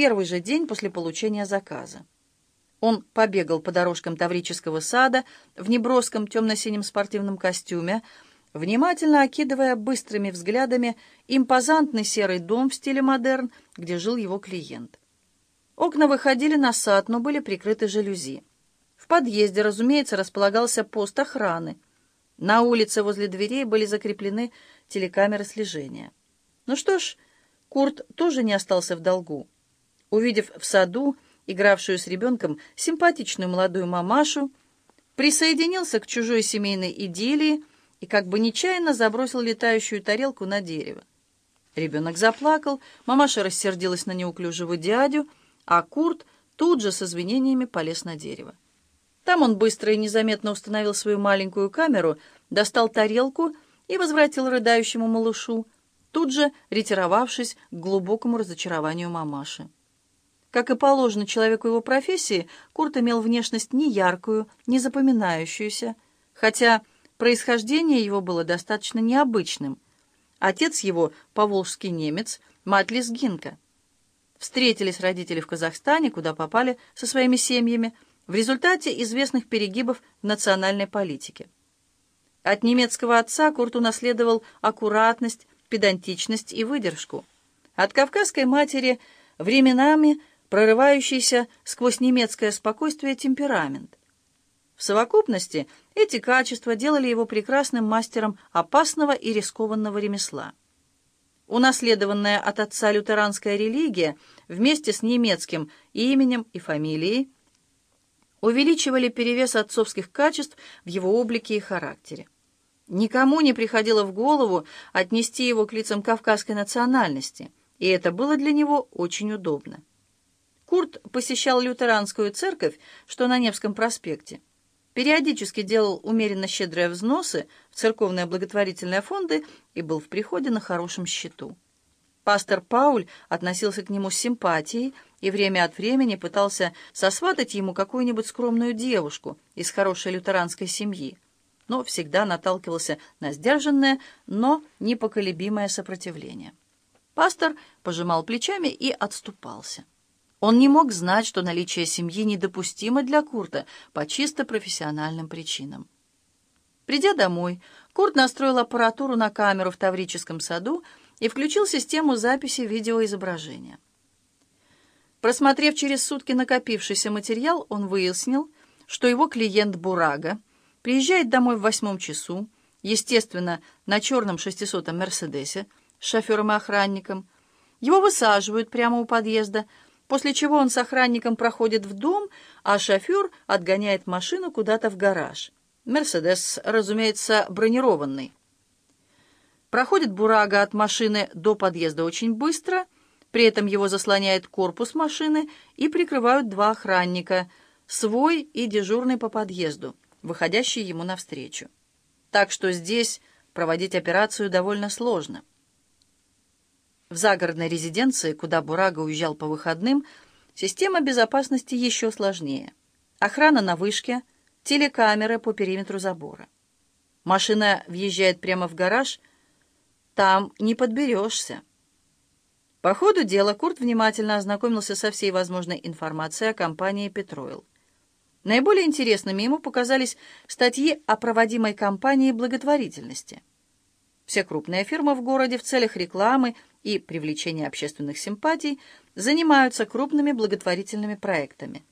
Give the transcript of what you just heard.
первый же день после получения заказа. Он побегал по дорожкам Таврического сада в неброском темно-синем спортивном костюме, внимательно окидывая быстрыми взглядами импозантный серый дом в стиле модерн, где жил его клиент. Окна выходили на сад, но были прикрыты жалюзи. В подъезде, разумеется, располагался пост охраны. На улице возле дверей были закреплены телекамеры слежения. Ну что ж, Курт тоже не остался в долгу. Увидев в саду, игравшую с ребенком, симпатичную молодую мамашу, присоединился к чужой семейной идиллии и как бы нечаянно забросил летающую тарелку на дерево. Ребенок заплакал, мамаша рассердилась на неуклюжего дядю, а Курт тут же с извинениями полез на дерево. Там он быстро и незаметно установил свою маленькую камеру, достал тарелку и возвратил рыдающему малышу, тут же ретировавшись к глубокому разочарованию мамаши. Как и положено человеку его профессии, Курт имел внешность не яркую, не запоминающуюся, хотя происхождение его было достаточно необычным. Отец его — поволжский немец, мать лезгинка. Встретились родители в Казахстане, куда попали со своими семьями, в результате известных перегибов в национальной политике. От немецкого отца Курт унаследовал аккуратность, педантичность и выдержку. От кавказской матери временами прорывающийся сквозь немецкое спокойствие темперамент. В совокупности эти качества делали его прекрасным мастером опасного и рискованного ремесла. Унаследованная от отца лютеранская религия вместе с немецким именем и фамилией увеличивали перевес отцовских качеств в его облике и характере. Никому не приходило в голову отнести его к лицам кавказской национальности, и это было для него очень удобно. Курт посещал лютеранскую церковь, что на Невском проспекте. Периодически делал умеренно щедрые взносы в церковные благотворительные фонды и был в приходе на хорошем счету. Пастор Пауль относился к нему с симпатией и время от времени пытался сосватать ему какую-нибудь скромную девушку из хорошей лютеранской семьи, но всегда наталкивался на сдержанное, но непоколебимое сопротивление. Пастор пожимал плечами и отступался. Он не мог знать, что наличие семьи недопустимо для Курта по чисто профессиональным причинам. Придя домой, Курт настроил аппаратуру на камеру в Таврическом саду и включил систему записи видеоизображения. Просмотрев через сутки накопившийся материал, он выяснил, что его клиент Бурага приезжает домой в восьмом часу, естественно, на черном 600-м «Мерседесе» с шофером и охранником. Его высаживают прямо у подъезда – после чего он с охранником проходит в дом, а шофер отгоняет машину куда-то в гараж. «Мерседес», разумеется, бронированный. Проходит Бурага от машины до подъезда очень быстро, при этом его заслоняет корпус машины и прикрывают два охранника, свой и дежурный по подъезду, выходящий ему навстречу. Так что здесь проводить операцию довольно сложно. В загородной резиденции, куда Бурага уезжал по выходным, система безопасности еще сложнее. Охрана на вышке, телекамеры по периметру забора. Машина въезжает прямо в гараж, там не подберешься. По ходу дела Курт внимательно ознакомился со всей возможной информацией о компании «Петроил». Наиболее интересными ему показались статьи о проводимой кампании благотворительности. Все крупные фирмы в городе в целях рекламы – и привлечения общественных симпатий занимаются крупными благотворительными проектами.